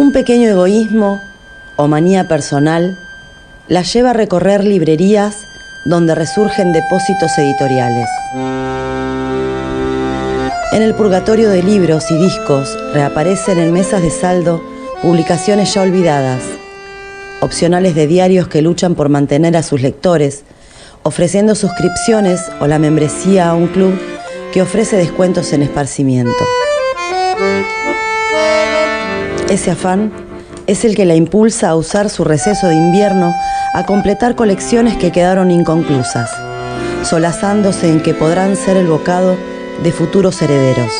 Un pequeño egoísmo o manía personal la lleva a recorrer librerías donde resurgen depósitos editoriales. En el purgatorio de libros y discos reaparecen en mesas de saldo publicaciones ya olvidadas, opcionales de diarios que luchan por mantener a sus lectores, ofreciendo suscripciones o la membresía a un club que ofrece descuentos en esparcimiento. Ese afán es el que la impulsa a usar su receso de invierno a completar colecciones que quedaron inconclusas, solazándose en que podrán ser el bocado de futuros herederos.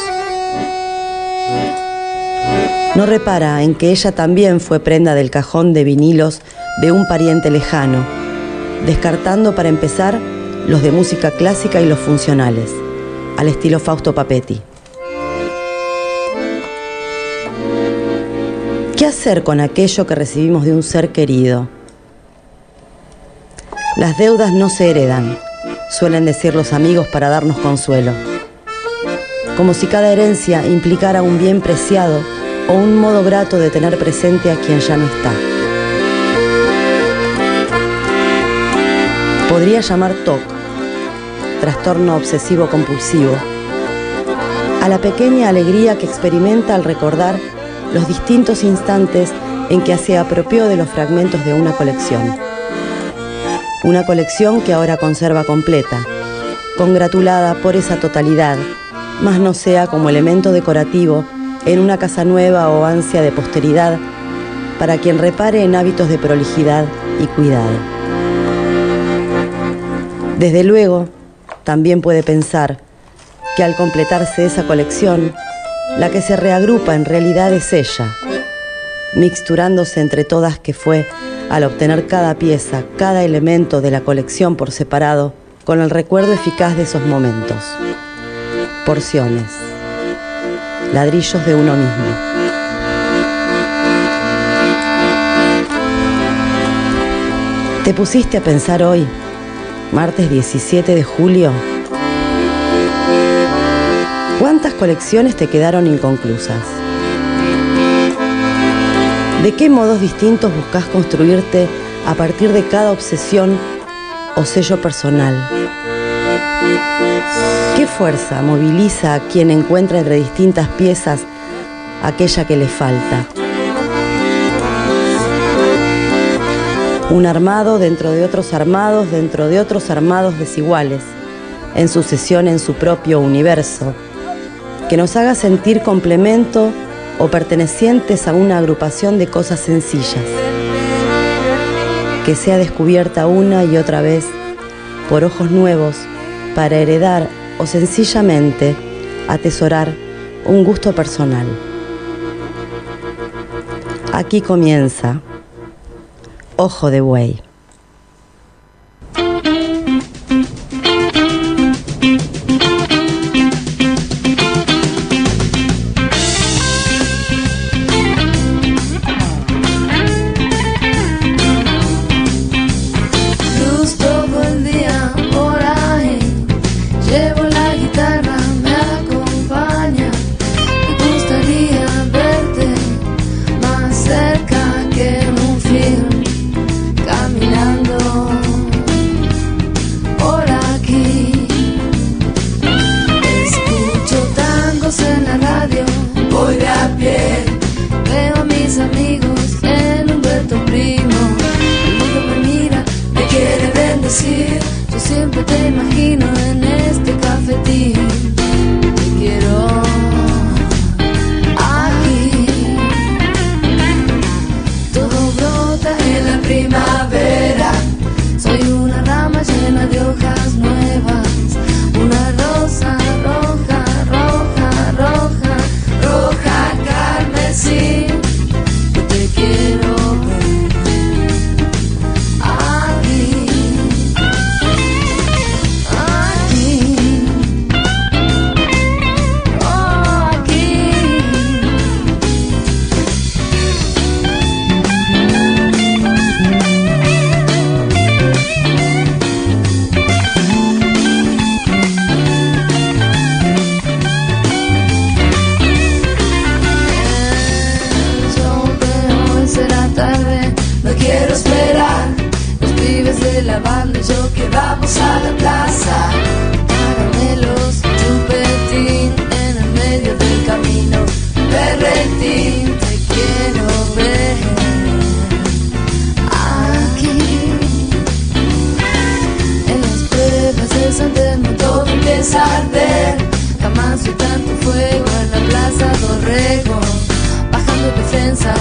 No repara en que ella también fue prenda del cajón de vinilos de un pariente lejano, descartando para empezar los de música clásica y los funcionales, al estilo Fausto Papetti. Hacer con aquello que recibimos de un ser querido? Las deudas no se heredan, suelen decir los amigos para darnos consuelo. Como si cada herencia implicara un bien preciado o un modo grato de tener presente a quien ya no está. Podría llamar TOC, trastorno obsesivo compulsivo, a la pequeña alegría que experimenta al recordar los distintos instantes en que se apropió de los fragmentos de una colección. Una colección que ahora conserva completa, congratulada por esa totalidad, más no sea como elemento decorativo en una casa nueva o ansia de posteridad para quien repare en hábitos de prolijidad y cuidado. Desde luego, también puede pensar que al completarse esa colección, la que se reagrupa en realidad es ella, mixturándose entre todas que fue al obtener cada pieza, cada elemento de la colección por separado, con el recuerdo eficaz de esos momentos. Porciones ladrillos de uno mismo. ¿Te pusiste a pensar hoy, martes 17 de julio? ¿Cuántas colecciones te quedaron inconclusas? ¿De qué modos distintos buscas construirte a partir de cada obsesión o sello personal? ¿Qué fuerza moviliza a quien encuentra entre distintas piezas aquella que le falta? Un armado dentro de otros armados, dentro de otros armados desiguales, en sucesión en su propio universo, que nos haga sentir complemento o pertenecientes a una agrupación de cosas sencillas, que sea descubierta una y otra vez por ojos nuevos para heredar o sencillamente atesorar un gusto personal. Aquí comienza Ojo de Buey. Vamos a la plaza. Caramelos, chupetín en el medio del camino. Berretín, te quiero ver aquí. En las pruebas del Santelmo todo empieza a arder. Jamás vi tanto fuego en la plaza Dorrego. Bajando defensa,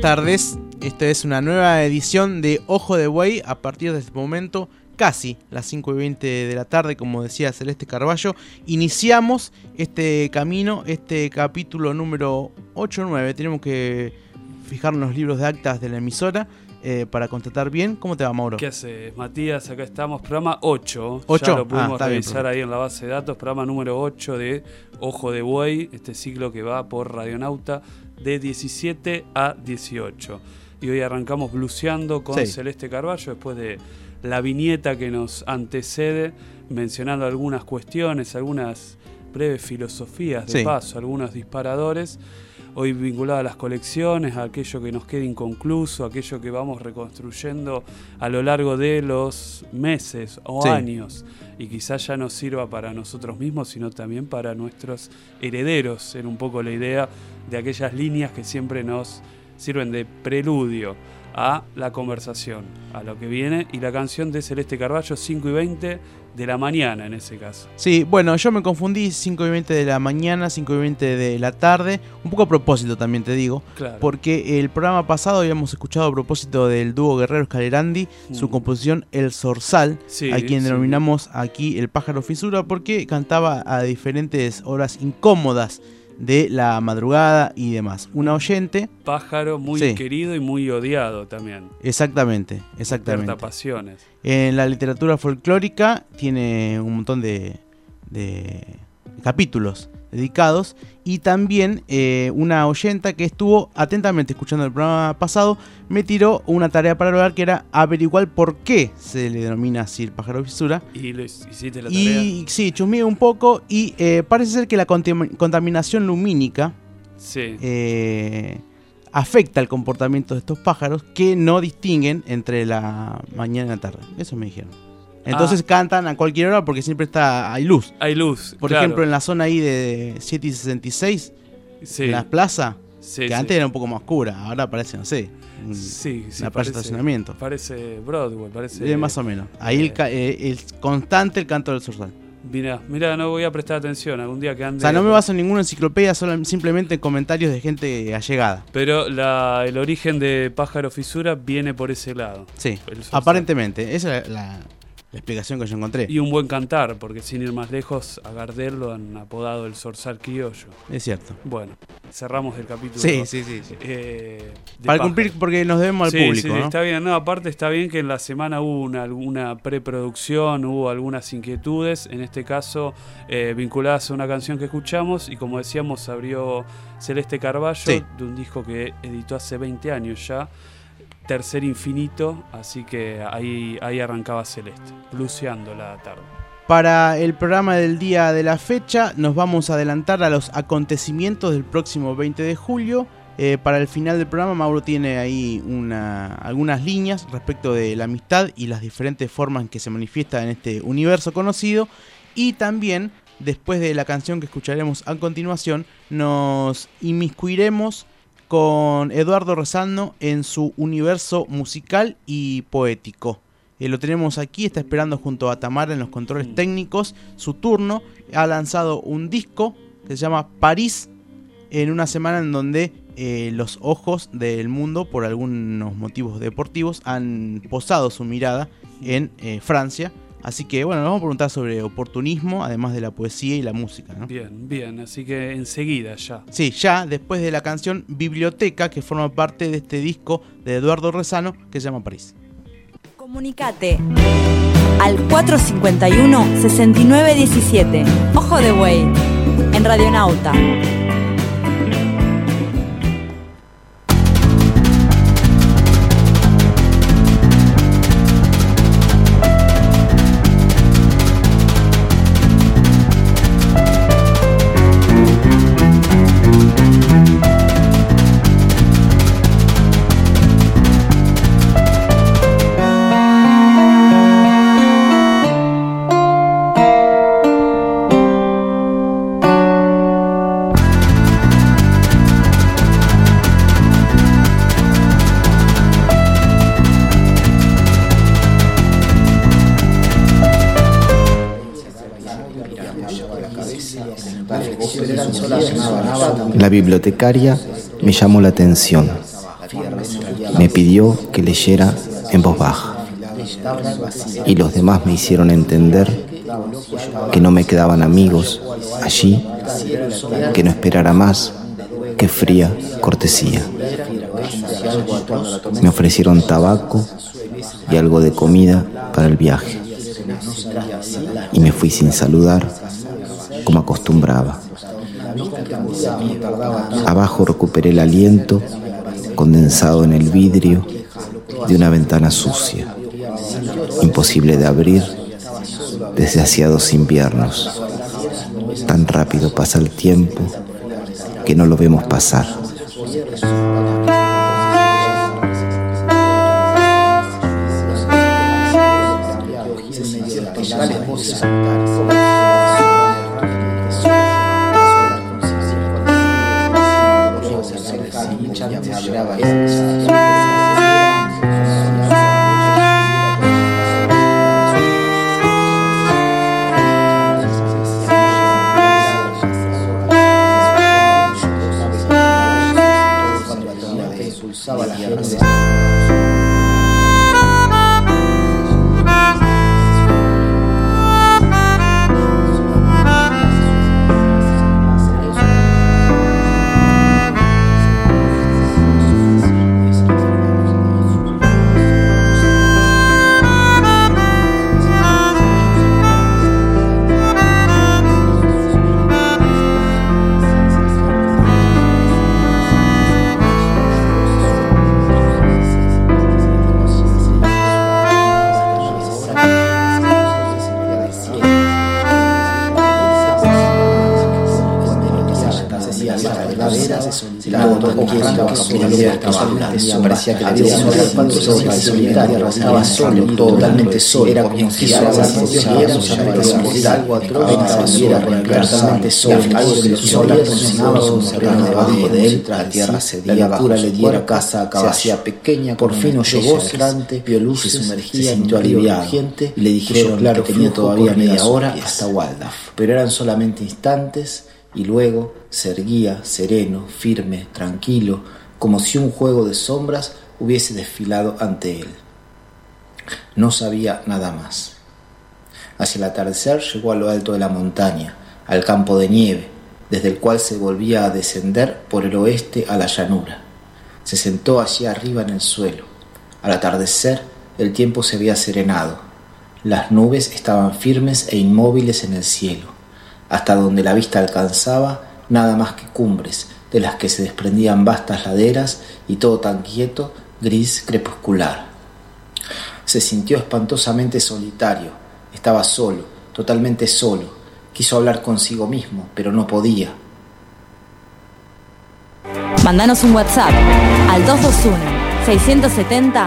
buenas tardes. Esta es una nueva edición de Ojo de Buey. A partir de este momento, casi las 5 y 20 de la tarde, como decía Celeste Carballo, iniciamos este camino, este capítulo número 8 o 9. Tenemos que fijar en los libros de actas de la emisora eh, para constatar bien. ¿Cómo te va, Mauro? ¿Qué haces, Matías? Acá estamos, programa 8. ¿Ocho? Ya lo Ah, pudimos bien, revisar ahí en la base de datos. Programa número 8 de Ojo de Buey, este ciclo que va por Radionauta de 17 a 18. Y hoy arrancamos bluseando con Sí. Celeste Carballo después de la viñeta que nos antecede, mencionando algunas cuestiones, algunas breves filosofías de Sí. paso, algunos disparadores. Hoy vinculado a las colecciones, a aquello que nos queda inconcluso, aquello que vamos reconstruyendo a lo largo de los meses o Sí. años y quizás ya no sirva para nosotros mismos, sino también para nuestros herederos. Era un poco la idea de aquellas líneas que siempre nos sirven de preludio a la conversación, a lo que viene. Y la canción de Celeste Carballo, 5 y 20 de la mañana en ese caso. Sí, bueno, yo me confundí 5 y 20 de la mañana, 5 y 20 de la tarde. Un poco a propósito también te digo. Claro. Porque el programa pasado habíamos escuchado a propósito del dúo Guerrero Escalerandi su Mm. composición El Zorzal, Sí, a quien sí. denominamos aquí el pájaro fisura, porque cantaba a diferentes horas incómodas de la madrugada y demás. Una oyente, Pájaro muy Sí. querido y muy odiado también. exactamente, exactamente. pasiones. En la literatura folclórica tiene un montón de, de capítulos dedicados y también eh, una oyenta que estuvo atentamente escuchando el programa pasado me tiró una tarea para lograr que era averiguar por qué se le denomina así el pájaro fisura Y lo hic- hiciste la tarea. y sí, chusmeé un poco y eh, parece ser que la contam- contaminación lumínica Sí. eh, afecta el comportamiento de estos pájaros que no distinguen entre la mañana y la tarde. Eso me dijeron. Entonces cantan a cualquier hora porque siempre está hay luz. Hay luz. Por claro. ejemplo, en la zona ahí de 7 y 66, Sí, en la plaza, sí, que sí. antes era un poco más oscura, ahora parece, no sé, Sí, sí, una playa de parece- estacionamiento. Parece Broadway, parece. Eh, más o menos. Ahí el, ca- eh, el constante el canto del zorzal. Mirá, mirá, no voy a prestar atención algún día que ande. O sea, no me baso en ninguna enciclopedia, solo, simplemente en comentarios de gente allegada. Pero la- el origen de Pájaro Fisura viene por ese lado. Sí, aparentemente. Esa es la, la explicación que yo encontré. Y un buen cantar, porque sin ir más lejos, a Gardel lo han apodado el Zorzal Criollo. Es cierto. Bueno, cerramos el capítulo. Sí, sí, sí. sí. eh, Para cumplir, porque nos debemos al público, sí, ¿no? está bien. No, aparte está bien que en la semana hubo una, alguna preproducción, hubo algunas inquietudes, en este caso eh, vinculadas a una canción que escuchamos y como decíamos abrió Celeste Carballo de un disco que editó hace 20 años ya, Tercer Infinito, así que ahí, ahí arrancaba Celeste, bluseando la tarde. Para el programa del día de la fecha nos vamos a adelantar a los acontecimientos del próximo 20 de julio. Eh, para el final del programa Mauro tiene ahí una, algunas líneas respecto de la amistad y las diferentes formas en que se manifiesta en este universo conocido. Y también, después de la canción que escucharemos a continuación, nos inmiscuiremos con Eduardo Rezano en su universo musical y poético. Eh, lo tenemos aquí, está esperando junto a Tamara en los controles técnicos su turno. Ha lanzado un disco que se llama París en una semana en donde eh, los ojos del mundo, por algunos motivos deportivos, han posado su mirada en eh, Francia. Así que bueno, nos vamos a preguntar sobre oportunismo, además de la poesía y la música. Bien, bien, así que enseguida ya. Sí, ya después de la canción Biblioteca, que forma parte de este disco de Eduardo Rezano, que se llama París. Comunicate al 451-6917. Ojo de Buey, en Radionauta. La bibliotecaria me llamó la atención. Me pidió que leyera en voz baja. Y los demás me hicieron entender que no me quedaban amigos allí, que no esperara más que fría cortesía. Me ofrecieron tabaco y algo de comida para el viaje. Y me fui sin saludar, como acostumbraba. Abajo recuperé el aliento condensado en el vidrio de una ventana sucia, imposible de abrir desde hacía dos inviernos. Tan rápido pasa el tiempo que no lo vemos pasar. 像你们家习 parecía que la vida solitaria, estaba solo, totalmente solo, era como si algo algo atroz, era totalmente solo, algo que los solos funcionaba debajo de él, la tierra cedía, la locura le diera casa a caballo, se hacía pequeña, por fin oyó voces, vio luces, se sumergía, sintió aliviado, y le dijeron claro que tenía todavía media hora hasta Waldorf, pero eran solamente instantes y luego se erguía sereno, firme, tranquilo, como si un juego de sombras hubiese desfilado ante él. No sabía nada más. Hacia el atardecer llegó a lo alto de la montaña, al campo de nieve, desde el cual se volvía a descender por el oeste a la llanura. Se sentó allí arriba en el suelo. Al atardecer el tiempo se había serenado. Las nubes estaban firmes e inmóviles en el cielo. Hasta donde la vista alcanzaba, nada más que cumbres, de las que se desprendían vastas laderas y todo tan quieto, gris, crepuscular. Se sintió espantosamente solitario, estaba solo, totalmente solo. Quiso hablar consigo mismo, pero no podía. Mándanos un WhatsApp al 221 670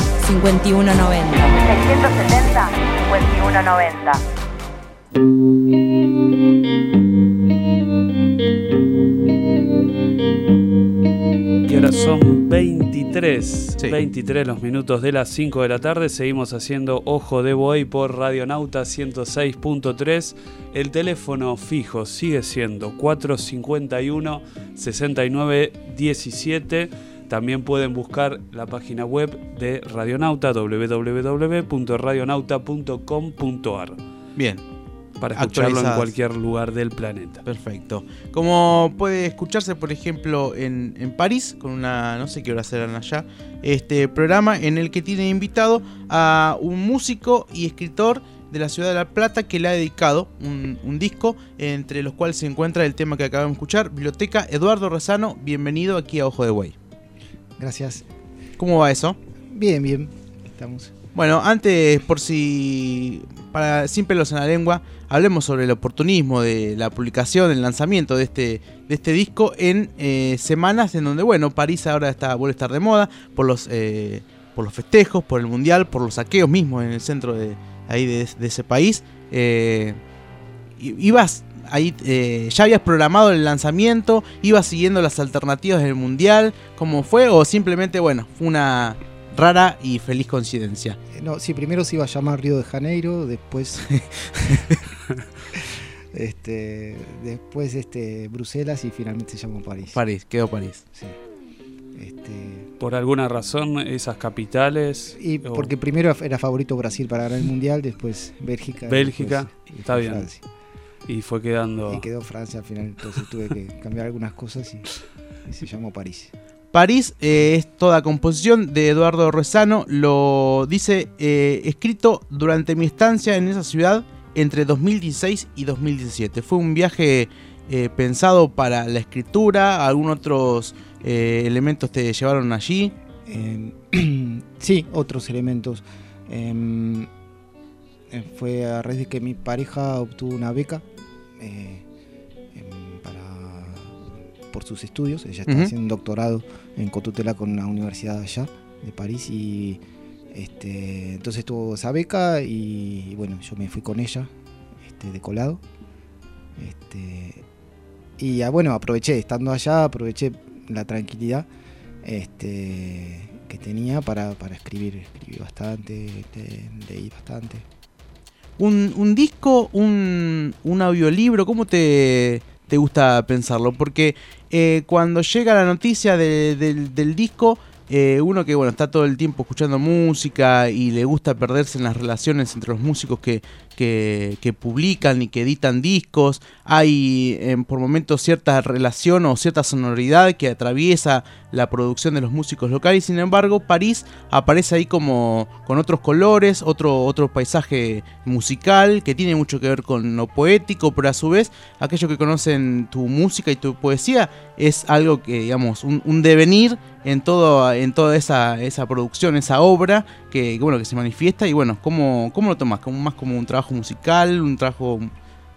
Y ahora son 23, 23 los minutos de las 5 de la tarde. Seguimos haciendo Ojo de Buey por Radionauta 106.3. El teléfono fijo sigue siendo 451 6917. También pueden buscar la página web de Radionauta www.radionauta.com.ar. Bien. Para escucharlo en cualquier lugar del planeta. Perfecto. Como puede escucharse, por ejemplo, en, en, París, con una, no sé qué hora serán allá, este programa en el que tiene invitado a un músico y escritor de la ciudad de La Plata que le ha dedicado un, un, disco entre los cuales se encuentra el tema que acabamos de escuchar, Biblioteca Eduardo Rezano, bienvenido aquí a Ojo de Buey. Gracias. ¿Cómo va eso? Bien, bien. Estamos. Bueno, antes, por si. para sin pelos en la lengua, hablemos sobre el oportunismo de la publicación, el lanzamiento de este, de este disco en eh, semanas en donde, bueno, París ahora está, vuelve a estar de moda por los, eh, por los festejos, por el mundial, por los saqueos mismos en el centro de, ahí de, de ese país. Eh, ibas ahí eh, ya habías programado el lanzamiento, ibas siguiendo las alternativas del mundial, ¿cómo fue? O simplemente, bueno, fue una rara y feliz coincidencia. No, sí, primero se iba a llamar Río de Janeiro, después. este, después este, Bruselas y finalmente se llamó París. París, quedó París. Sí. Este, ¿Por alguna razón esas capitales? Y porque primero era favorito Brasil para ganar el mundial, después Bélgica. Bélgica, está bien. Francia. Y fue quedando. Y quedó Francia al final, entonces tuve que cambiar algunas cosas y, y se llamó París. París eh, es toda composición de Eduardo Rezano, lo dice eh, escrito durante mi estancia en esa ciudad entre 2016 y 2017. Fue un viaje eh, pensado para la escritura, algunos otros elementos te llevaron allí. sí, otros elementos. Em, fue a raíz de que mi pareja obtuvo una beca para, por sus estudios. Ella está haciendo un doctorado en Cotutela con una universidad allá de París y este, entonces tuvo esa beca y, bueno, yo me fui con ella este, de colado. Este, y ah, bueno, aproveché, estando allá, aproveché la tranquilidad que tenía para, para escribir. Escribí bastante, este, leí bastante. Un, un disco, un, un audiolibro, ¿cómo te, te gusta pensarlo? Porque eh, cuando llega la noticia de- del, del disco, eh, uno que bueno está todo el tiempo escuchando música y le gusta perderse en las relaciones entre los músicos que, que, publican y que editan discos, hay eh, por momentos cierta relación o cierta sonoridad que atraviesa la producción de los músicos locales, sin embargo París aparece ahí como con otros colores, otro, otro paisaje musical que tiene mucho que ver con lo poético, pero a su vez aquellos que conocen tu música y tu poesía es algo que, digamos, un, un devenir en, todo, en toda esa, esa producción, esa obra que, bueno, que se manifiesta y bueno, ¿cómo, cómo lo tomas? ¿Como, ¿Más como un trabajo musical, un trabajo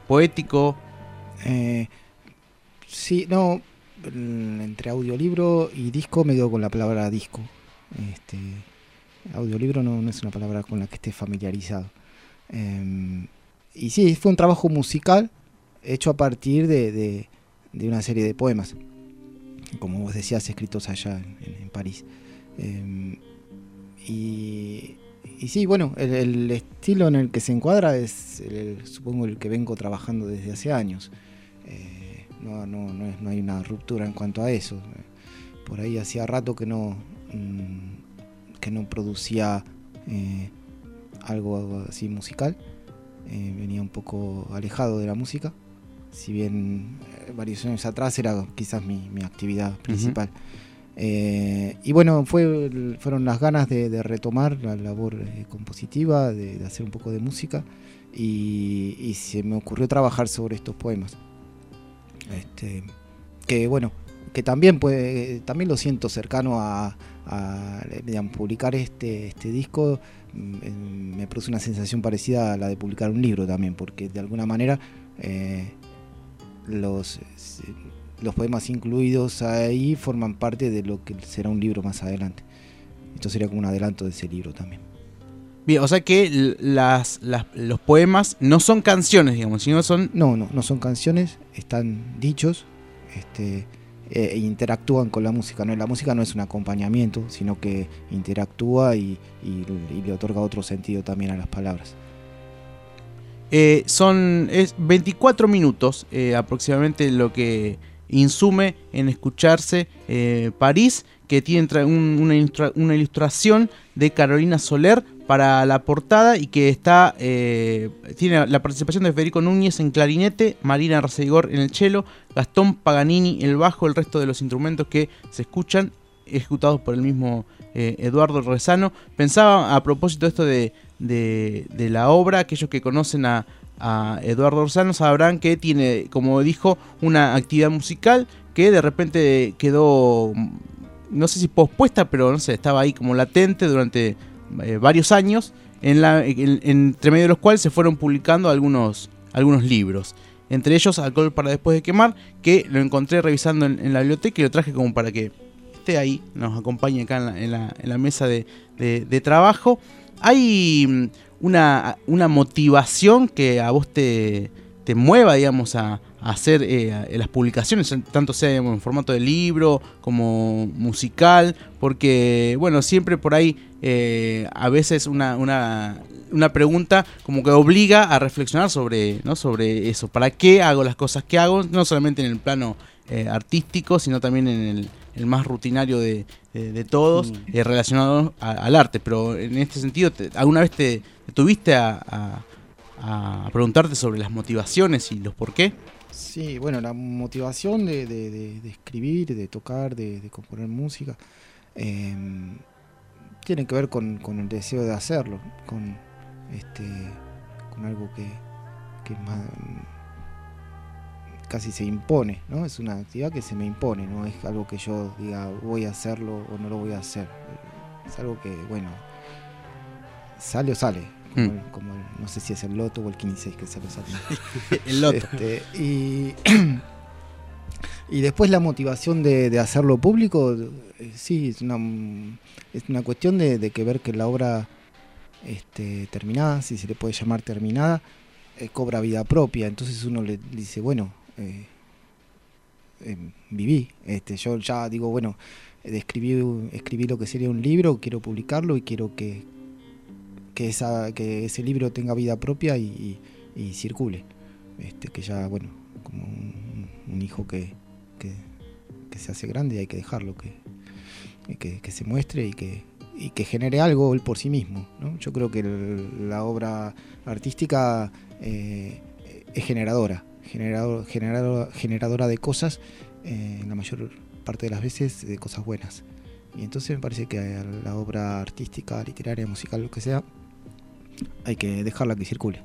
poético? Eh, sí, no, entre audiolibro y disco me quedo con la palabra disco. Este, audiolibro no, no es una palabra con la que esté familiarizado. Eh, y sí, fue un trabajo musical hecho a partir de, de- una serie de poemas, como vos decías, escritos allá en, París. Eh, y, y sí, bueno, el, el estilo en el que se encuadra es, el- supongo, el que vengo trabajando desde hace años. Eh, no, no, no, es- no hay una ruptura en cuanto a eso. Por ahí hacía rato que no, mm, que no producía eh, algo así musical. Eh, venía un poco alejado de la música. Si bien varios años atrás era quizás mi, mi actividad principal. Eh, y bueno, fue, fueron las ganas de, retomar la labor eh, compositiva, de, hacer un poco de música. Y, y se me ocurrió trabajar sobre estos poemas. Este, que bueno, que también puede, también lo siento cercano a, publicar este, este disco mm, me produce una sensación parecida a la de publicar un libro también, porque de alguna manera eh, los, los poemas incluidos ahí forman parte de lo que será un libro más adelante. Esto sería como un adelanto de ese libro también. Bien, o sea que las, los poemas no son canciones, digamos, sino son... No, no, no son canciones, están dichos este, e interactúan con la música. ¿no? La música no es un acompañamiento, sino que interactúa y, le otorga otro sentido también a las palabras. Eh, son es 24 minutos eh, aproximadamente lo que insume en escucharse eh, París, que tiene una, ilustración de Carolina Soler para la portada y que está eh, tiene la participación de Federico Núñez en clarinete, Marina Arcegor en el cello, Gastón Paganini en el bajo, el resto de los instrumentos que se escuchan ejecutados por el mismo eh, Eduardo Rezano. Pensaba a propósito de esto de, de la obra, aquellos que conocen a, a Eduardo Orsano sabrán que tiene, como dijo, una actividad musical que de repente quedó, no sé si pospuesta, pero no sé, estaba ahí como latente durante eh, varios años, en la, entre medio de los cuales se fueron publicando algunos, algunos libros. Entre ellos Alcohol para después de quemar, que lo encontré revisando en, la biblioteca y lo traje como para que esté ahí, nos acompañe acá en la, mesa de, de trabajo. Hay una, una motivación que a vos te, te mueva, digamos, a, hacer eh, las publicaciones, tanto sea en formato de libro como musical, porque, bueno, siempre por ahí eh, a veces una, una, una, pregunta como que obliga a reflexionar sobre, ¿no? sobre eso, ¿para qué hago las cosas que hago? No solamente en el plano eh, artístico, sino también en el, el más rutinario de, de, todos, mm. eh, relacionados al arte. Pero en este sentido, ¿alguna vez te, tuviste a, a, preguntarte sobre las motivaciones y los por qué? Sí, bueno, la motivación de, de escribir, de tocar, de, componer música, em, tiene que ver con, con, el deseo de hacerlo, con, este, con algo que, que más casi se impone, ¿no? Es una actividad que se me impone, no es algo que yo diga voy a hacerlo o no lo voy a hacer. Es algo que, bueno, sale o sale. Como, mm. no sé si es el loto o el 15 que se lo sale. el loto. Este, y, y después la motivación de, hacerlo público, eh, sí, es una, es una cuestión de, que ver que la obra este, terminada, si se le puede llamar terminada, eh, cobra vida propia. Entonces uno le dice, bueno, eh, em, viví. Este, yo ya digo, bueno, escribí, escribí lo que sería un libro, quiero publicarlo y quiero que, que, esa, que ese libro tenga vida propia y, circule. Este, que ya, bueno, como un, hijo que, que, se hace grande y hay que dejarlo, que, que, se muestre y que, y que genere algo él por sí mismo. Yo creo que la obra artística eh, es generadora generador, generadora de cosas, eh, la mayor parte de las veces de cosas buenas. Y entonces me parece que la obra artística, literaria, musical, lo que sea, hay que dejarla que circule.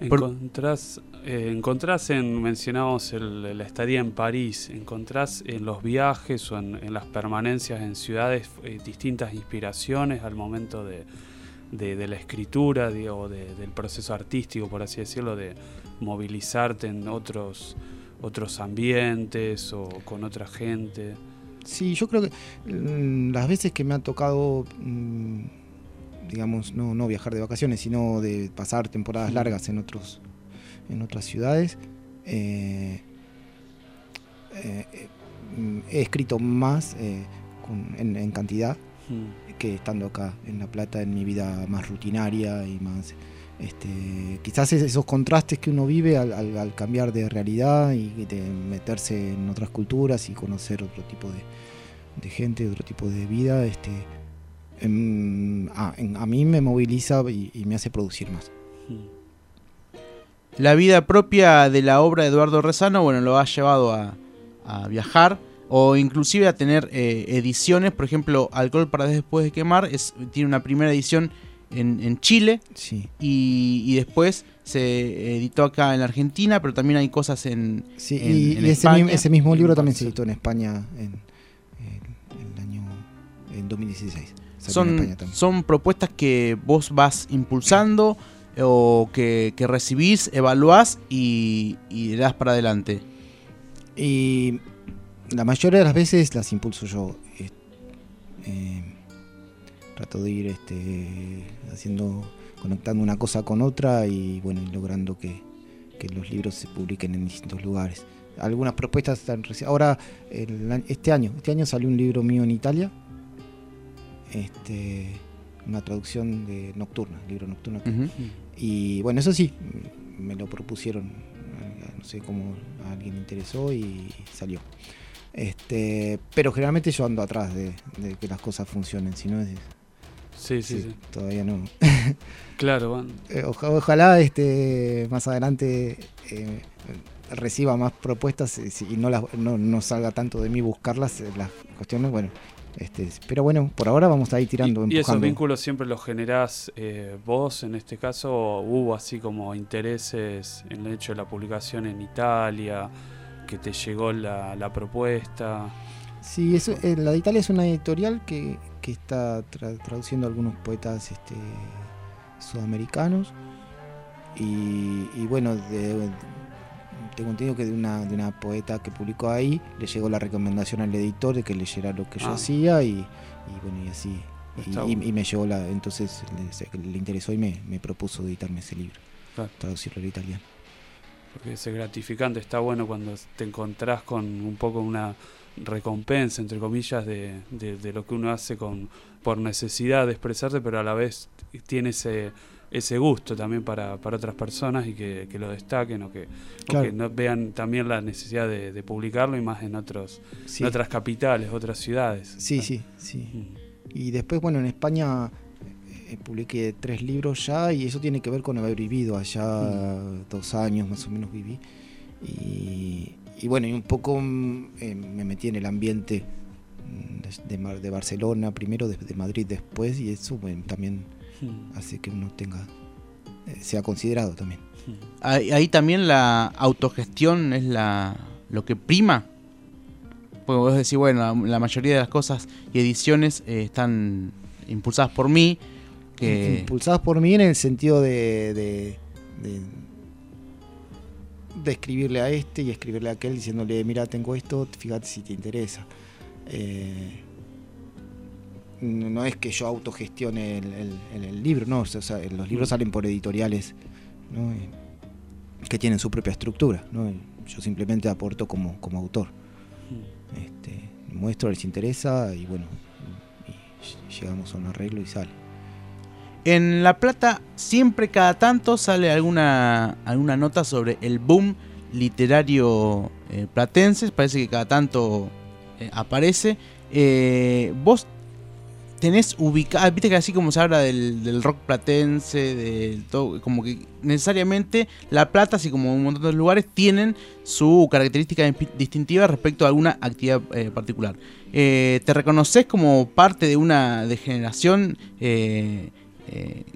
Encontrás, eh, encontrás en, mencionamos el, la estadía en París, encontrás en los viajes o en, las permanencias en ciudades eh, distintas inspiraciones al momento de, de, la escritura, digo, del proceso artístico, por así decirlo, de, movilizarte en otros, otros ambientes o con otra gente. Sí, yo creo que mm, las veces que me ha tocado, mm, digamos, no, no viajar de vacaciones, sino de pasar temporadas largas en, otros, en otras ciudades, eh, eh, he escrito más eh, en, cantidad mm. que estando acá en La Plata en mi vida más rutinaria y más este, quizás esos contrastes que uno vive al, cambiar de realidad y de meterse en otras culturas y conocer otro tipo de, gente, otro tipo de vida, este, a, mí me moviliza y, me hace producir más. La vida propia de la obra de Eduardo Rezano, bueno, lo ha llevado a, viajar o inclusive a tener eh, ediciones, por ejemplo, Alcohol para después de quemar, es, tiene una primera edición en, en Chile Sí. y, y después se editó acá en la Argentina, pero también hay cosas en, Sí, en- y, en y ese, España. ese mismo libro también se editó en España en, en el año en 2016. Son, son propuestas que vos vas impulsando o que, que recibís, evaluás y, y das para adelante. Y la mayoría de las veces las impulso yo. Eh, eh, trato de ir este, haciendo, conectando una cosa con otra y bueno, y logrando que, que los libros se publiquen en distintos lugares. Algunas propuestas están Ahora, el este año, este año salió un libro mío en Italia. Este, una traducción de Nocturna, libro Nocturna. Ujú. y bueno, eso sí, me lo propusieron, no sé cómo a alguien le interesó y salió. Este, pero generalmente yo ando atrás de, de que las cosas funcionen, si no es, Sí, sí, sí, sí. todavía no. Claro, van. Eh, oja- ojalá este más adelante eh, reciba más propuestas eh, y no, las, no, no salga tanto de mí buscarlas, las cuestiones, bueno. Este, pero bueno, por ahora vamos a ir tirando, Y, y esos vínculos siempre los generás eh, vos, en este caso, o hubo así como intereses en el hecho de la publicación en Italia, que te llegó la, la propuesta. Sí, eso, eh, la de Italia es una editorial que, que está tra- traduciendo algunos poetas este, sudamericanos. Y, y bueno, de- tengo entendido que de una, de una poeta que publicó ahí le llegó la recomendación al editor de que leyera lo que yo Ah. hacía y, y bueno, y así. Y, me llegó la. Entonces le, interesó y me, me propuso editarme ese libro, Claro. traducirlo al italiano. Porque es gratificante, está bueno cuando te encontrás con un poco una recompensa, entre comillas, de, de- de lo que uno hace con por necesidad de expresarse, pero a la vez tiene ese, ese gusto también para, para otras personas y que, que lo destaquen o que, o que no vean también la necesidad de, de publicarlo y más en, otros, Sí, en otras capitales, otras ciudades. sí, sí, sí. Mm. Y después, bueno, en España eh, publiqué tres libros ya y eso tiene que ver con haber vivido allá dos años más o menos viví. Y, y bueno, y un poco mm, eh, me metí en el ambiente mm, de, de Barcelona primero, de, de Madrid después y eso bueno, también Mm. hace que uno tenga, eh, sea considerado también. Ahí, ahí también la autogestión es la lo que prima. Porque vos decís, bueno, la, la mayoría de las cosas y ediciones eh, están impulsadas por mí. Que, Impulsadas por mí en el sentido de, de, de, de escribirle a este y escribirle a aquel diciéndole, mira, tengo esto, fíjate si te interesa. Eh, no es que yo autogestione el, el- libro, no, o sea, los libros Mm. salen por editoriales que tienen su propia estructura. ¿no? Yo simplemente aporto como, como autor. Mm. Este, muestro, les interesa y bueno, y llegamos a un arreglo y sale. En La Plata siempre cada tanto sale alguna, alguna nota sobre el boom literario eh, platense. Parece que cada tanto eh, aparece. Eh, vos tenés ubicado, viste que así como se habla del, del rock platense, del todo, como que necesariamente La Plata, así como un montón de lugares, tienen su característica distintiva respecto a alguna actividad eh, particular. Eh, ¿Te reconoces como parte de una degeneración eh,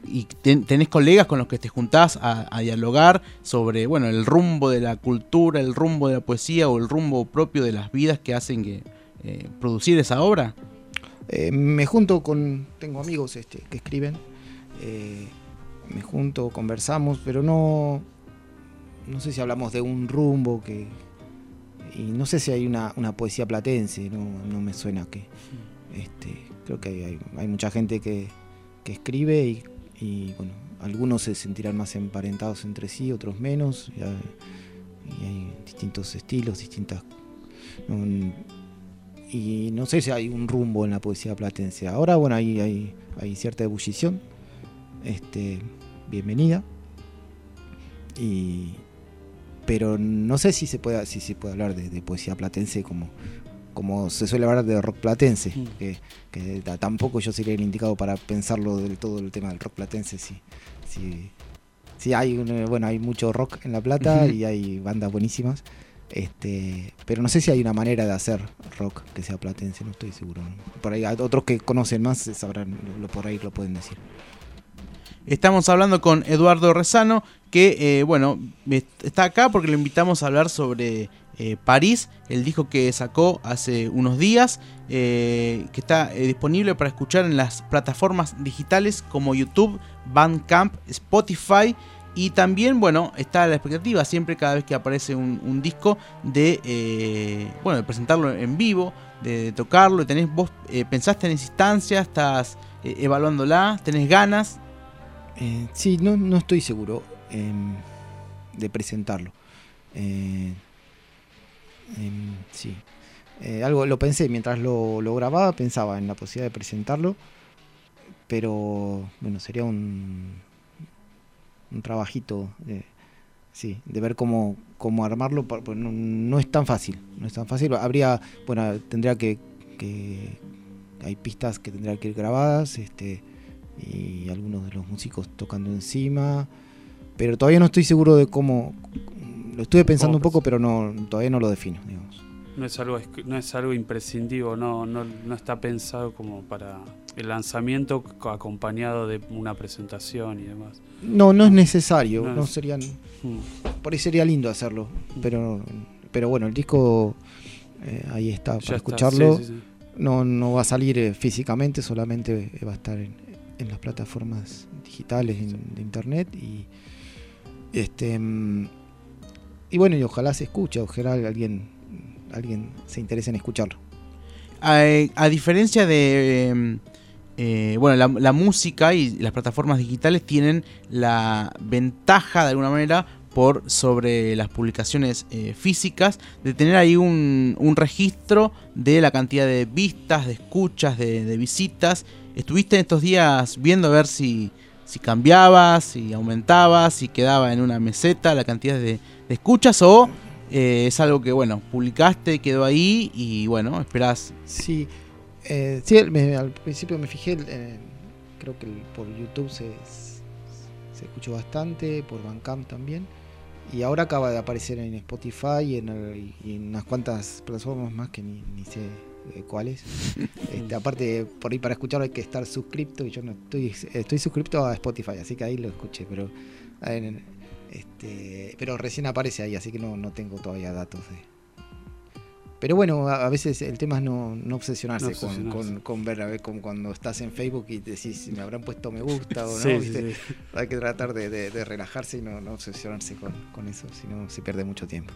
y ten- tenés colegas con los que te juntás a, a dialogar sobre bueno el rumbo de la cultura, el rumbo de la poesía o el rumbo propio de las vidas que hacen que producir esa obra? Eh, me junto con. Tengo amigos este, que escriben. eh, me junto, conversamos, pero no. No sé si hablamos de un rumbo que. Y no sé si hay una, una poesía platense, no, no me suena que. Este, creo que hay, hay- mucha gente que, que escribe y, y, bueno, algunos se sentirán más emparentados entre sí, otros menos. Y hay, distintos estilos, distintas. Y no sé si hay un rumbo en la poesía platense. Ahora, bueno, hay, hay, hay cierta ebullición. Este, bienvenida. Y, pero no sé si se puede, si se puede hablar de, de poesía platense como, como se suele hablar de rock platense. Mm. Que, que ta- tampoco yo sería el indicado para pensarlo del todo el tema del rock platense. Si, si, si hay, un- bueno, hay mucho rock en La Plata Ujú. y hay bandas buenísimas. Este, pero no sé si hay una manera de hacer rock que sea platense, no estoy seguro. Por ahí otros que conocen más sabrán, lo, por ahí lo pueden decir. Estamos hablando con Eduardo Rezano, que eh, bueno, está acá porque lo invitamos a hablar sobre eh, París, el disco que sacó hace unos días, eh, que está disponible para escuchar en las plataformas digitales como YouTube, Bandcamp, Spotify. Y también, bueno, está la expectativa siempre cada vez que aparece un, disco de, bueno, de presentarlo en vivo, de, tocarlo. Tenés, ¿Vos pensaste en esa instancia? ¿Estás evaluándola? ¿Tenés ganas? Eh, sí, no, no estoy seguro em, de presentarlo. Eh, em, sí. Eh, algo lo pensé mientras lo, grababa, pensaba en la posibilidad de presentarlo, pero bueno, sería un, un trabajito de, sí, de ver cómo, cómo armarlo, pues no, es tan fácil, no es tan fácil. Habría, bueno, tendría que, que hay pistas que tendría que ir grabadas, este y algunos de los músicos tocando encima. Pero todavía no estoy seguro de cómo. Lo estuve pensando un poco, pero no todavía no lo defino, digamos. No es algo, no es algo imprescindible, no, no, no está pensado como para el lanzamiento acompañado de una presentación y demás. No, no es necesario, no, serían. Mm. Por ahí sería lindo hacerlo, mm. pero, pero bueno, el disco eh, ahí está para escucharlo. No, no va a salir eh, físicamente, solamente va a estar en, en las plataformas digitales de internet y este y bueno y ojalá se escuche ojalá alguien alguien se interese en escucharlo. A, diferencia de em, eh, bueno la, música y las plataformas digitales tienen la ventaja de alguna manera por sobre las publicaciones eh, físicas, de tener ahí un, un, registro de la cantidad de vistas, de escuchas, de, de visitas. ¿Estuviste estos días viendo a ver si, si cambiaba, si aumentaba, si quedaba en una meseta la cantidad de, escuchas o eh, es algo que, bueno, publicaste, quedó ahí y, bueno, esperás? Sí, eh, sí al principio me fijé, eh, creo que por YouTube se, se escuchó bastante, por Bandcamp también. Y ahora acaba de aparecer en Spotify y en, y en unas cuantas plataformas más que ni, ni sé cuáles. Este, aparte, por ahí para escucharlo hay que estar suscripto y yo no estoy, estoy suscripto a Spotify, así que ahí lo escuché, pero este, pero recién aparece ahí, así que no, no tengo todavía datos Pero bueno, a, veces el tema es no, no obsesionarse, Con, ver, a ver, como cuando estás en Facebook y decís si me habrán puesto me gusta o no. Hay que tratar de, relajarse y no, no obsesionarse con, con eso, si no se pierde mucho tiempo.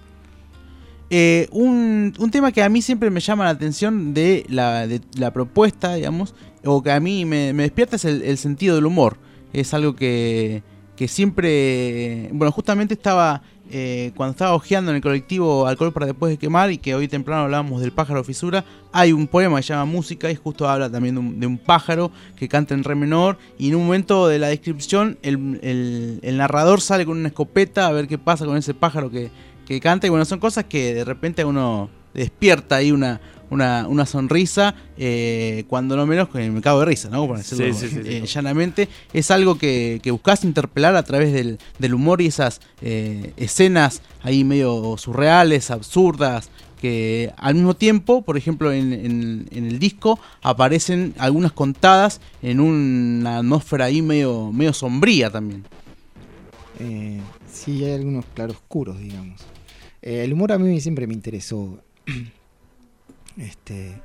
Eh, un, tema que a mí siempre me llama la atención de la, de la propuesta, digamos, o que a mí me, despierta es el, sentido del humor. Es algo que, que siempre, bueno, justamente estaba, eh, cuando estaba hojeando en el colectivo Alcohol para después de quemar y que hoy temprano hablábamos del pájaro fisura, hay un poema que se llama Música y justo habla también de un, pájaro que canta en re menor y en un momento de la descripción el, el, el narrador sale con una escopeta a ver qué pasa con ese pájaro que que canta y bueno, son cosas que de repente uno despierta ahí una, una, sonrisa, eh, cuando no menos me cago de risa, ¿no? Por decirlo eh, llanamente. Es algo que, que, buscas interpelar a través del, humor y esas eh, escenas ahí medio surreales, absurdas, que al mismo tiempo, por ejemplo, en, en, el disco aparecen algunas contadas en una atmósfera ahí medio, medio sombría también. sí, hay algunos claroscuros, digamos. Eh, el humor a mí siempre me interesó. este,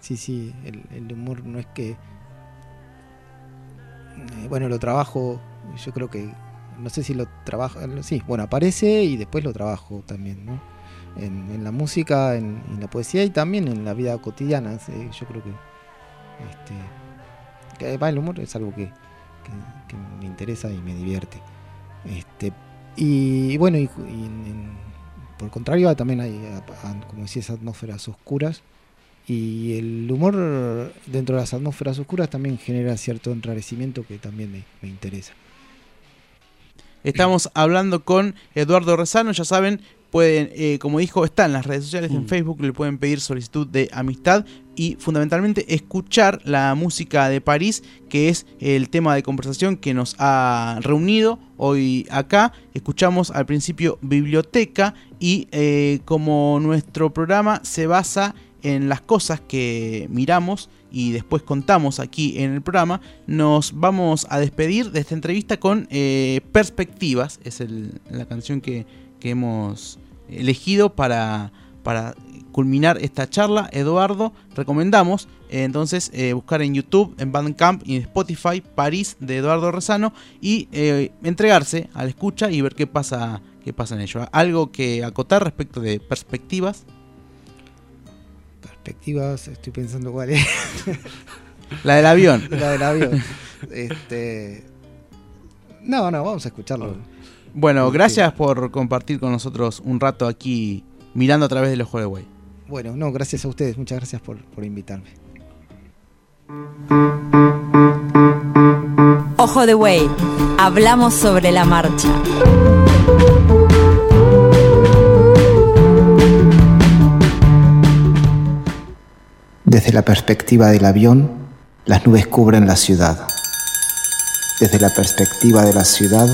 sí, sí, el, humor no es que... Eh, bueno, lo trabajo, yo creo que... No sé si lo trabajo... Sí, bueno, aparece y después lo trabajo también, ¿no? En, la música, en, la poesía y también en la vida cotidiana. yo creo que... Este, que el humor es algo que, me interesa y me divierte. Este, y, bueno, y, en, por el contrario, también hay, como decías, atmósferas oscuras. Y el humor dentro de las atmósferas oscuras también genera cierto enrarecimiento que también me, interesa. Estamos hablando con Eduardo Rezano, ya saben, pueden, eh, como dijo, está en las redes sociales, en mm. Facebook, le pueden pedir solicitud de amistad y fundamentalmente escuchar la música de París, que es el tema de conversación que nos ha reunido hoy acá. Escuchamos al principio biblioteca y eh, como nuestro programa se basa en las cosas que miramos y después contamos aquí en el programa, nos vamos a despedir de esta entrevista con eh, Perspectivas, es el- la canción que, que hemos elegido para, para culminar esta charla. Eduardo, recomendamos eh, entonces eh, buscar en YouTube, en Bandcamp y en Spotify París de Eduardo Rezano y eh, entregarse a la escucha y ver qué pasa, qué pasa en ello. Algo que acotar respecto de perspectivas. Perspectivas, estoy pensando cuál es. La del avión. La del avión. Este. No, no, vamos a escucharlo. Bueno, gracias por compartir con nosotros un rato aquí mirando a través del ojo de güey. Bueno, no, gracias a ustedes. Muchas gracias por, por invitarme. Ojo de Güey. Hablamos sobre la marcha. Desde la perspectiva del avión, las nubes cubren la ciudad. Desde la perspectiva de la ciudad,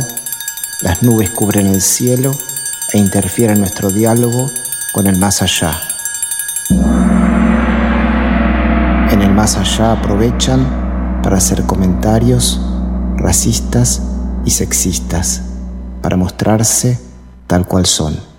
las nubes cubren el cielo e interfieren nuestro diálogo con el más allá. En el más allá aprovechan para hacer comentarios racistas y sexistas, para mostrarse tal cual son.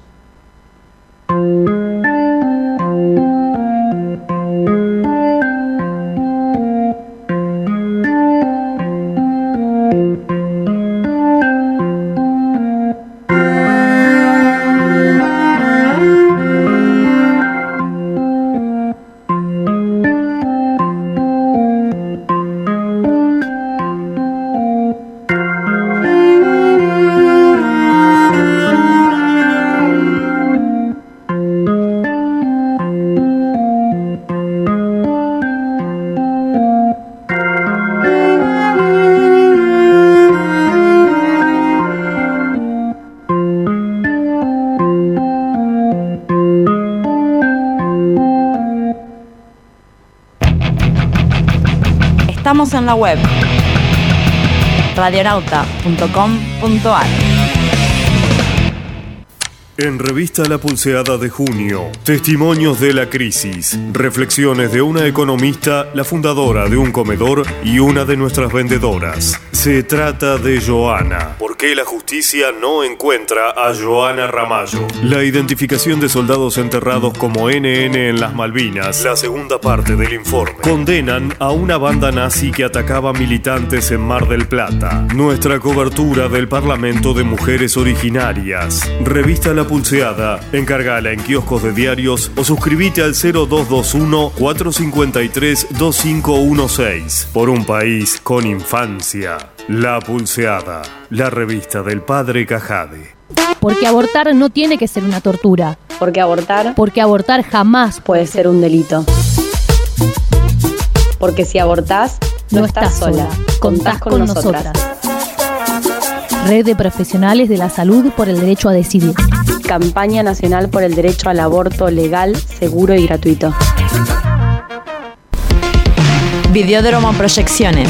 En la web radionauta.com.ar. En Revista La Pulseada de junio, Testimonios de la Crisis, reflexiones de una economista, la fundadora de un comedor y una de nuestras vendedoras. Se trata de Joana. ¿Por qué la justicia no encuentra a Joana Ramallo? La identificación de soldados enterrados como NN en las Malvinas, la segunda parte del informe. Condenan a una banda nazi que atacaba militantes en Mar del Plata. Nuestra cobertura del Parlamento de Mujeres Originarias. Revista La Pulseada. Encargala en kioscos de diarios o suscríbete al 0221 453 2516. Por un país con infancia. La Pulseada. La revista del padre Cajade. Porque abortar no tiene que ser una tortura. Porque abortar Porque abortar jamás puede ser un delito. Porque si abortás, no, estás sola. Contás con, nosotras. Red de profesionales de la salud por el derecho a decidir. Campaña Nacional por el Derecho al Aborto Legal, Seguro y Gratuito. Videódromo Proyecciones.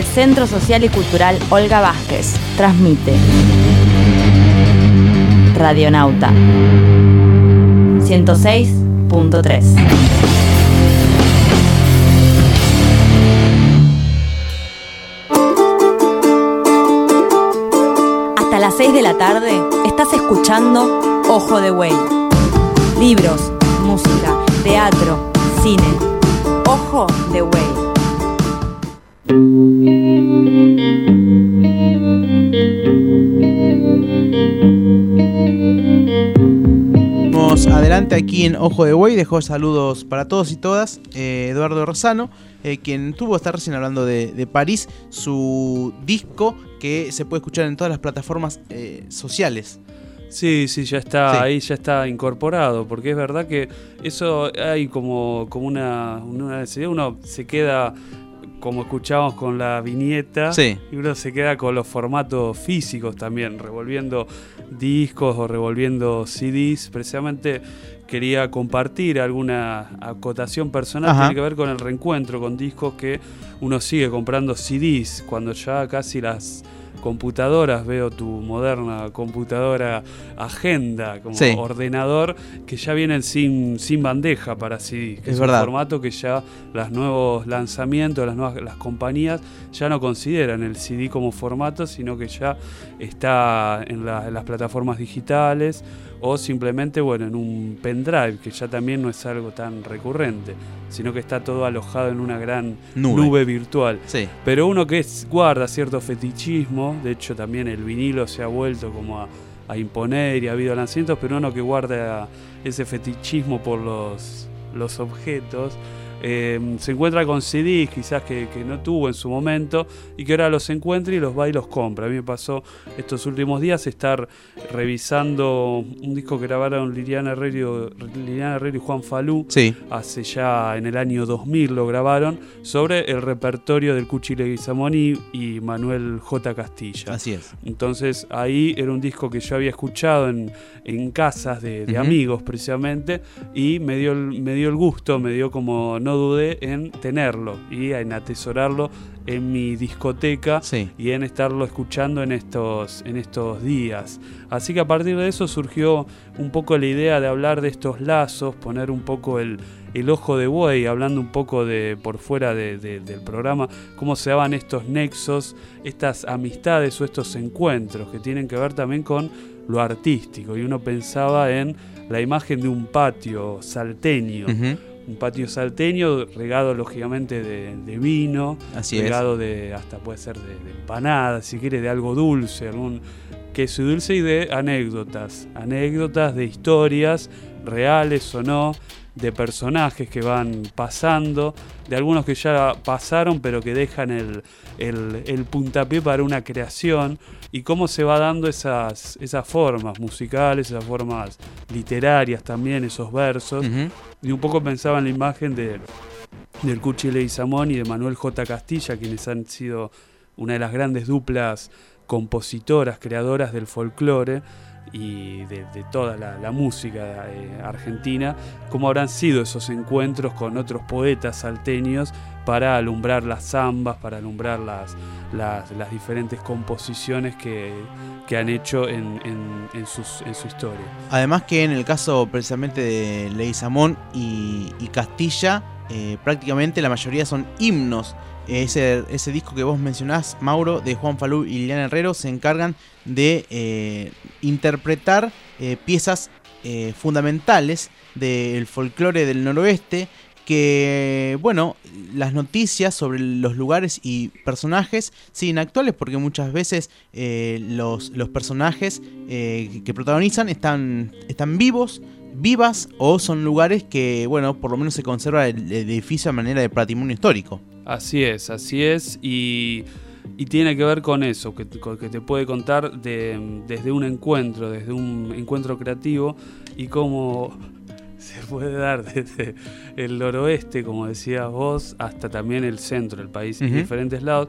El Centro Social y Cultural Olga Vázquez, transmite Radionauta 106.3. Hasta las 6 de la tarde estás escuchando Ojo de Güey. Libros, música, teatro, cine. Ojo de Güey. Adelante aquí en Ojo de Buey. Dejo saludos para todos y todas. Eh, Eduardo Rosano, eh, quien tuvo estar recién hablando de, de París, su disco que se puede escuchar en todas las plataformas eh, sociales. Sí, sí, ya está Sí. ahí, ya está incorporado, porque es verdad que eso hay como, como una, una uno se queda como escuchamos con la viñeta, Sí. y uno se queda con los formatos físicos también, revolviendo discos o revolviendo CDs. Precisamente quería compartir alguna acotación personal, Ajá. tiene que ver con el reencuentro con discos que uno sigue comprando CDs, cuando ya casi las computadoras, veo tu moderna computadora agenda como Sí. ordenador, que ya vienen sin, sin bandeja para CD, que Es es, verdad. un formato que ya los nuevos lanzamientos, las nuevas las compañías ya no consideran el CD como formato, sino que ya está en, la- en las plataformas digitales o simplemente bueno en un pendrive, que ya también no es algo tan recurrente, sino que está todo alojado en una gran Nube. nube, virtual. Sí. Pero uno que es- guarda cierto fetichismo, de hecho también el vinilo se ha vuelto como a, a imponer y ha habido lanzamientos, pero uno que guarda ese fetichismo por los, los objetos, eh, se encuentra con CDs quizás que, que no tuvo en su momento y que ahora los encuentra y los va y los compra. A mí me pasó estos últimos días estar revisando un disco que grabaron Liliana Herrero, Liliana Herrero y Juan Falú Sí. hace ya en el año 2000 lo grabaron, sobre el repertorio del Cuchi Leguizamoni y Manuel J. Castilla. Así es. Entonces ahí era un disco que yo había escuchado en, en casas de, amigos precisamente y me dio, el, me dio el gusto, me dio como no dudé en tenerlo y en atesorarlo en mi discoteca Sí. y en estarlo escuchando en estos, en estos días. Así que a partir de eso surgió un poco la idea de hablar de estos lazos, poner un poco el, el ojo de buey, hablando un poco de por fuera de- de- del programa, cómo se daban estos nexos, estas amistades o estos encuentros que tienen que ver también con lo artístico. Y uno pensaba en la imagen de un patio salteño. Un patio salteño regado lógicamente de, de vino, Así es. regado de hasta puede ser de, de empanadas, si quiere de algo dulce, algún queso dulce y de anécdotas, anécdotas de historias reales o no, de personajes que van pasando, de algunos que ya pasaron pero que dejan el, el, el puntapié para una creación y cómo se va dando esas, esas formas musicales, esas formas literarias también, esos versos. Y un poco pensaba en la imagen de, del Cuchi Leguizamón y de Manuel J. Castilla, quienes han sido una de las grandes duplas compositoras, creadoras del folclore y de, toda la, música eh, argentina, cómo habrán sido esos encuentros con otros poetas salteños para alumbrar las zambas, para alumbrar las, las, diferentes composiciones que, que han hecho en, en su historia. Además que en el caso precisamente de Leguizamón y, y Castilla, eh, prácticamente la mayoría son himnos. Ese, ese disco que vos mencionás, Mauro, de Juan Falú y Liliana Herrero, se encargan de eh, interpretar eh, piezas eh, fundamentales del folclore del noroeste que, bueno, las noticias sobre los lugares y personajes siguen actuales porque muchas veces los, los personajes que protagonizan están, están vivos, vivas o son lugares que, bueno, por lo menos se conserva el edificio a manera de patrimonio histórico. Así es, así es, y, y tiene que ver con eso, que, que te puede contar de- desde un encuentro, desde un encuentro creativo, y cómo se puede dar desde el noroeste, como decías vos, hasta también el centro del país, en Ujú. diferentes lados,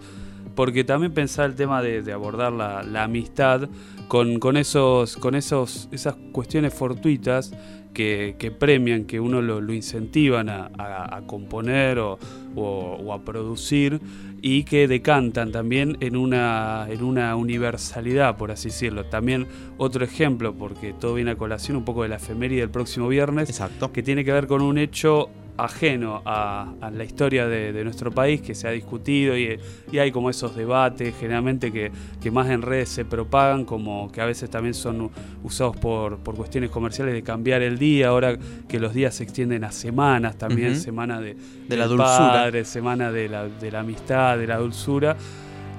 porque también pensaba el tema de, de abordar la, la amistad con, con esos, con esos, esas cuestiones fortuitas que, que premian, que uno lo, lo incentivan a, a- a componer o, o- o a producir y que decantan también en una, en una universalidad, por así decirlo. También otro ejemplo, porque todo viene a colación un poco de la efeméride del próximo viernes, Exacto. que tiene que ver con un hecho ajeno a, a la historia de, de nuestro país que se ha discutido y, y hay como esos debates generalmente que, que más en redes se propagan como que a veces también son usados por, por cuestiones comerciales de cambiar el día ahora que los días se extienden a semanas también Ujú. semana de, De la dulzura. padre, semana de la, de la amistad de la dulzura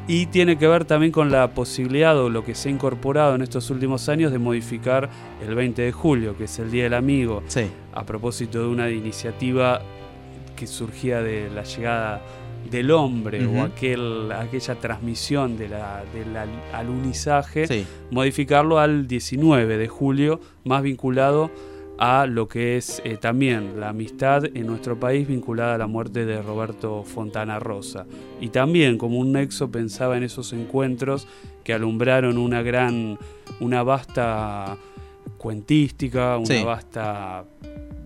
y tiene que ver también con la posibilidad o lo que se ha incorporado en estos últimos años de modificar el 20 de julio, que es el Día del Amigo, Sí. a propósito de una iniciativa que surgía de la llegada del hombre o aquel, aquella transmisión de la, del al- alunizaje, Sí. modificarlo al 19 de julio, más vinculado a lo que es eh, también la amistad en nuestro país vinculada a la muerte de Roberto Fontana Rosa. Y también como un nexo pensaba en esos encuentros que alumbraron una gran, una vasta cuentística, una vasta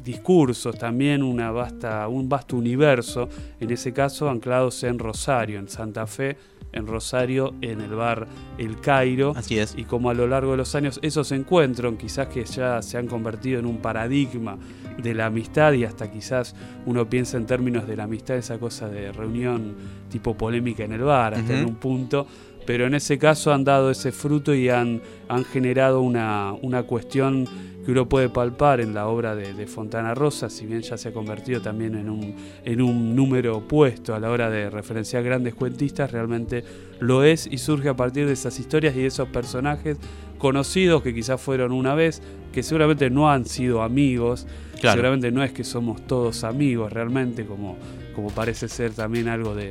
discursos, también una vasta, un vasto universo, en ese caso anclados en Rosario, en Santa Fe, en Rosario, en el bar El Cairo. Así es. Y como a lo largo de los años esos encuentros, quizás que ya se han convertido en un paradigma de la amistad y hasta quizás uno piensa en términos de la amistad, esa cosa de reunión tipo polémica en el bar, hasta en un punto, pero en ese caso han dado ese fruto y han, han generado una, una cuestión que uno puede palpar en la obra de, Fontana Rosa, si bien ya se ha convertido también en un, en un número opuesto a la hora de referenciar grandes cuentistas, realmente lo es y surge a partir de esas historias y de esos personajes conocidos que quizás fueron una vez, que seguramente no han sido amigos, seguramente no es que somos todos amigos realmente, como, como parece ser también algo de,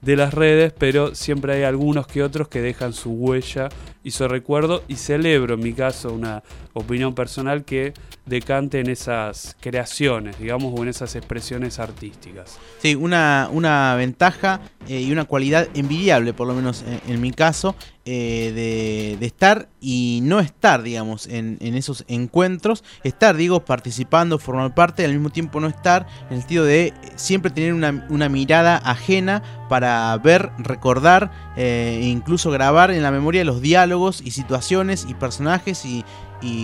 de las redes, pero siempre hay algunos que otros que dejan su huella y su recuerdo. Y celebro en mi caso una opinión personal que decante en esas creaciones, digamos, o en esas expresiones artísticas. Sí, una, una ventaja eh, y una cualidad envidiable, por lo menos en, mi caso, eh, de, estar y no estar, digamos, en, esos encuentros. Estar, digo, participando, formar parte, al mismo tiempo no estar, en el sentido de siempre tener una, una mirada ajena para ver, recordar eh, e incluso grabar en la memoria los diálogos y situaciones y personajes y,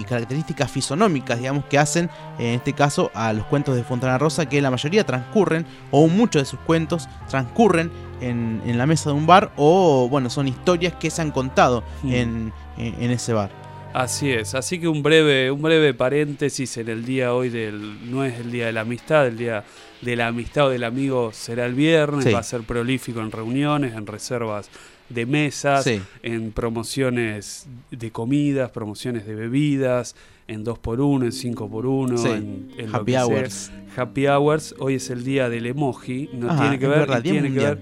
características fisonómicas, digamos, que hacen en este caso a los cuentos de Fontana Rosa, que la mayoría transcurren, o muchos de sus cuentos transcurren en, la mesa de un bar, o bueno, son historias que se han contado hmm. en, en, ese bar. Así es, así que un breve, un breve paréntesis en el día hoy del, no es el día de la amistad, el día de la amistad o del amigo será el viernes, va a ser prolífico en reuniones, en reservas de mesas, en promociones de comidas, promociones de bebidas, en 2x1, en 5x1, en, Happy Hours. Happy Hours. Hoy es el día del emoji, no tiene que ver, tiene que ver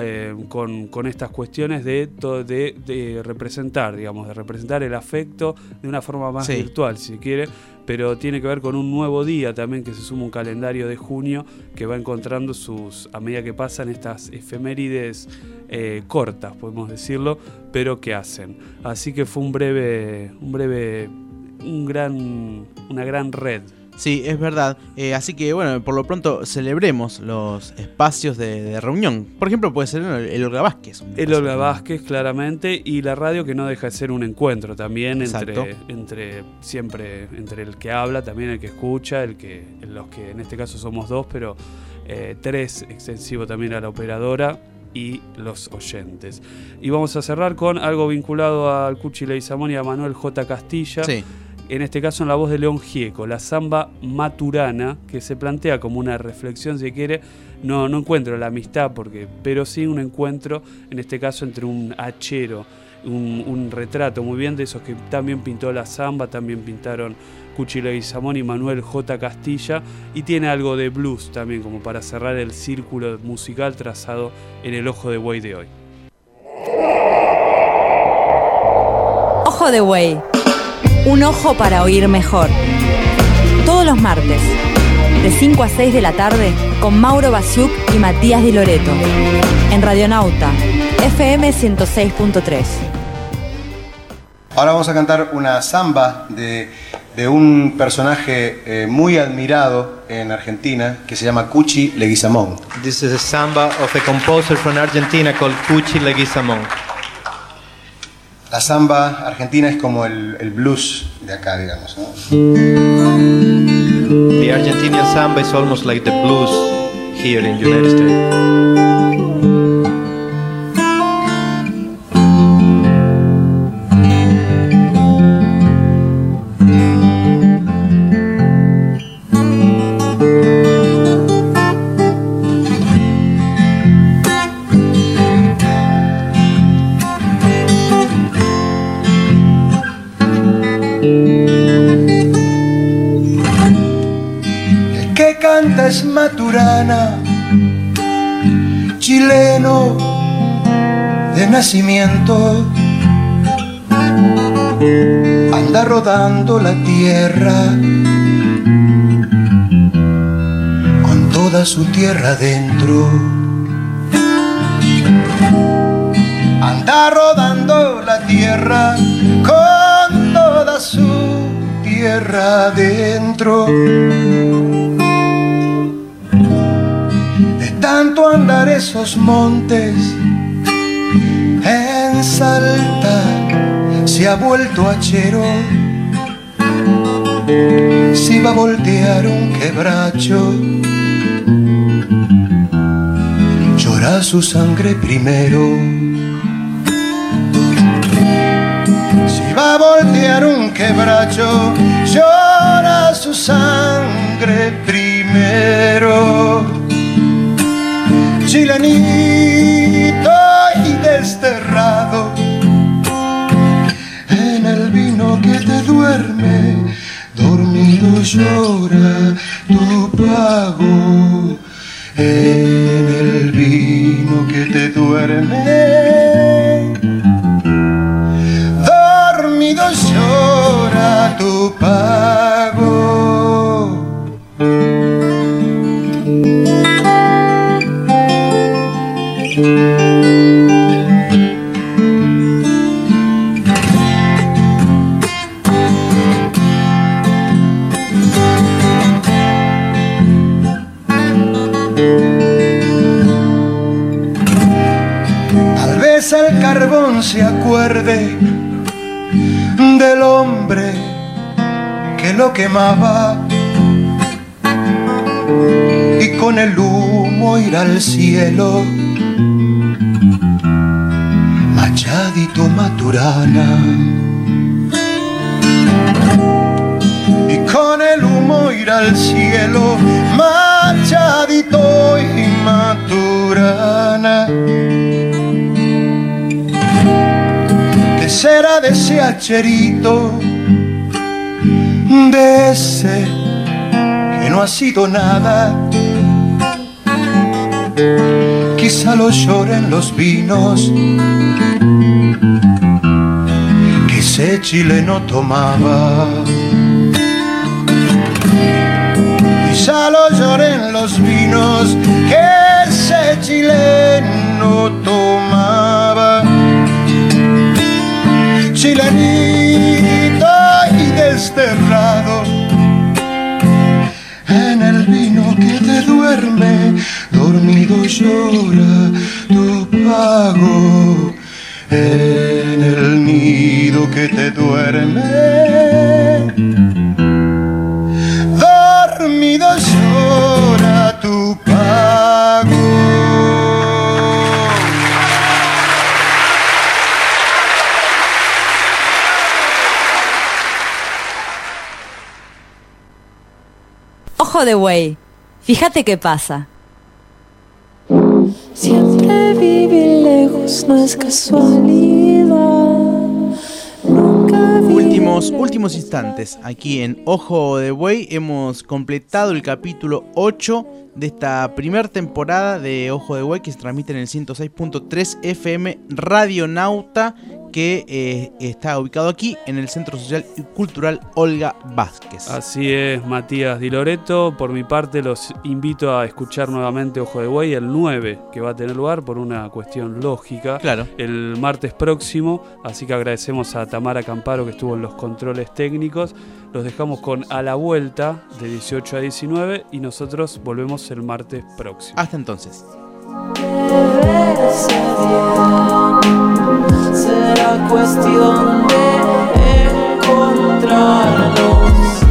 eh, con, estas cuestiones de, de, de, representar, digamos, de representar el afecto de una forma más virtual, si quiere. Pero tiene que ver con un nuevo día también que se suma un calendario de junio que va encontrando sus, a medida que pasan estas efemérides eh, cortas, podemos decirlo, pero que hacen. Así que fue un breve, un breve, un gran, una gran red Sí, es verdad. Eh, así que bueno, por lo pronto celebremos los espacios de, reunión. Por ejemplo, puede ser el, Olga Vázquez. El Olga Vázquez, claramente, y la radio que no deja de ser un encuentro también entre, entre siempre entre el que habla, también el que escucha, el que los que en este caso somos dos, pero eh, tres extensivo también a la operadora y los oyentes. Y vamos a cerrar con algo vinculado al Cuchi Leizamón y a Manuel J. Castilla. Sí en este caso en la voz de León Gieco, la samba maturana, que se plantea como una reflexión, si quiere, no, no encuentro la amistad, porque, pero sí un encuentro, en este caso, entre un hachero, un, retrato muy bien de esos que también pintó la samba, también pintaron Cuchi Leguizamón y Manuel J. Castilla, y tiene algo de blues también, como para cerrar el círculo musical trazado en el Ojo de Buey de hoy. Ojo de Buey un ojo para oír mejor. Todos los martes, de 5 a 6 de la tarde, con Mauro Basiuk y Matías Di Loreto. En Radionauta, FM 106.3. Ahora vamos a cantar una samba de, un personaje eh, muy admirado en Argentina que se llama Cuchi Leguizamón. This is a samba of a composer from Argentina called Cuchi Leguizamón. La samba argentina es como el, el blues de acá, digamos. ¿no? The Argentinian samba is almost like the blues here in United States. anda rodando la tierra con toda su tierra dentro. Anda rodando la tierra con toda su tierra dentro. De tanto andar esos montes en Salta se ha vuelto hachero. Si va a voltear un quebracho, llora su sangre primero. Si va a voltear un quebracho, llora su sangre primero. Chilenito desterrado en el vino que te duerme, dormido llora tu pago. En el vino que te duerme, dormido llora tu pago. Del hombre que lo quemaba y con el humo ir al cielo. Machadito Maturana. Y con el humo ir al cielo, Machadito y Maturana. ¿Qué será de ese hacherito? De ese que no ha sido nada. Quizá lo lloren los vinos que ese chileno tomaba. Quizá lo lloren los vinos que ese chileno tomaba. Chilenito y desterrado en el vino que te duerme, dormido llora tu pago. En el nido que te duerme, dormido llora de buey. Fíjate qué pasa. Siempre vivir lejos no es casualidad. Nunca Últimos, últimos instantes. Aquí en Ojo de Buey hemos completado el capítulo 8 de esta primera temporada de Ojo de Buey que se transmite en el 106.3 FM Radio Nauta que eh, está ubicado aquí en el Centro Social y Cultural Olga Vázquez. Así es, Matías Di Loreto. Por mi parte, los invito a escuchar nuevamente Ojo de Buey el 9, que va a tener lugar por una cuestión lógica. Claro. El martes próximo. Así que agradecemos a Tamara Camparo que estuvo en los controles técnicos. Los dejamos con A la Vuelta de 18 a 19 y nosotros volvemos el martes próximo. Hasta entonces será cuestión de encontrarnos.